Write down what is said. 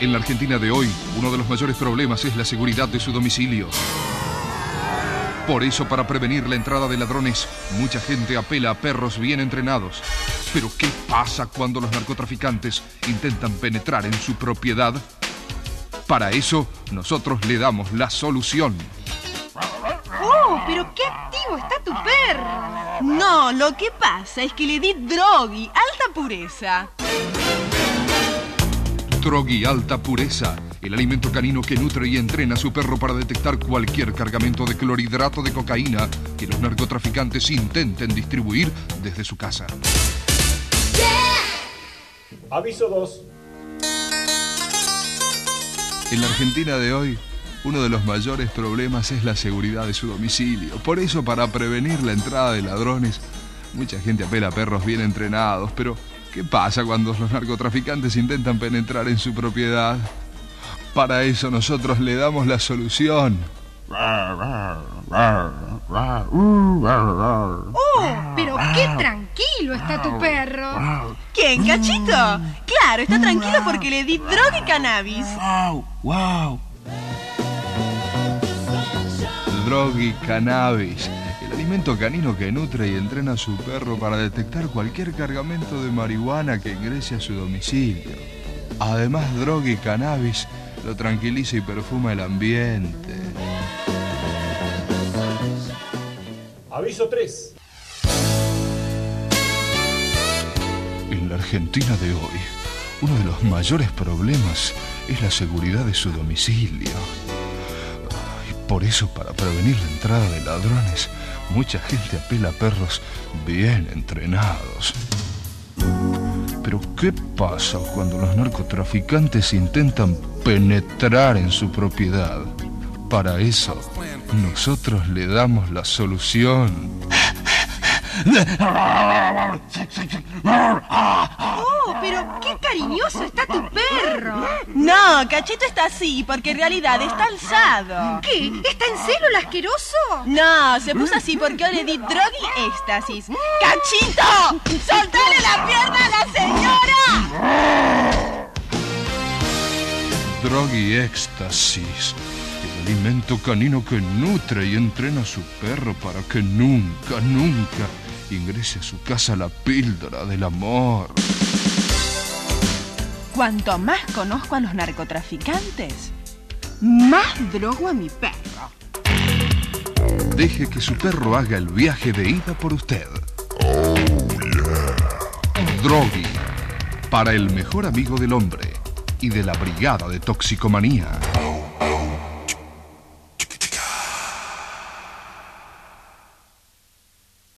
En la Argentina de hoy, uno de los mayores problemas es la seguridad de su domicilio. Por eso, para prevenir la entrada de ladrones, mucha gente apela a perros bien entrenados. Pero, ¿qué pasa cuando los narcotraficantes intentan penetrar en su propiedad? Para eso, nosotros le damos la solución. ¡Oh, pero qué activo está tu perro! No, lo que pasa es que le di drogui, alta pureza. Drogi alta pureza, el alimento canino que nutre y entrena a su perro para detectar cualquier cargamento de clorhidrato de cocaína que los narcotraficantes intenten distribuir desde su casa. Aviso 2. En la Argentina de hoy, uno de los mayores problemas es la seguridad de su domicilio. Por eso, para prevenir la entrada de ladrones, mucha gente apela a perros bien entrenados, pero ¿Qué pasa cuando los narcotraficantes intentan penetrar en su propiedad? Para eso nosotros le damos la solución. ¡Oh! Pero qué tranquilo está tu perro. ¿Quién, cachito? Claro, está tranquilo porque le di droga y cannabis. ¡Wow! ¡Wow! Droga y cannabis alimento canino que nutre y entrena a su perro para detectar cualquier cargamento de marihuana que ingrese a su domicilio. Además, droga y cannabis lo tranquiliza y perfuma el ambiente. Aviso 3. En la Argentina de hoy, uno de los mayores problemas es la seguridad de su domicilio. Por eso, para prevenir la entrada de ladrones, mucha gente apela a perros bien entrenados. Pero ¿qué pasa cuando los narcotraficantes intentan penetrar en su propiedad? Para eso, nosotros le damos la solución. ¡Oh, pero qué cariñoso está tu perro! No, Cachito está así porque en realidad está alzado. ¿Qué? ¿Está en celo el asqueroso? No, se puso así porque hoy le di droga y éxtasis. ¡Cachito! ¡Soltale la pierna a la señora! Droga y éxtasis. El alimento canino que nutre y entrena a su perro para que nunca, nunca ingrese a su casa la píldora del amor. Cuanto más conozco a los narcotraficantes, más drogo a mi perro. Deje que su perro haga el viaje de ida por usted. Oh, Drogui, para el mejor amigo del hombre y de la brigada de toxicomanía.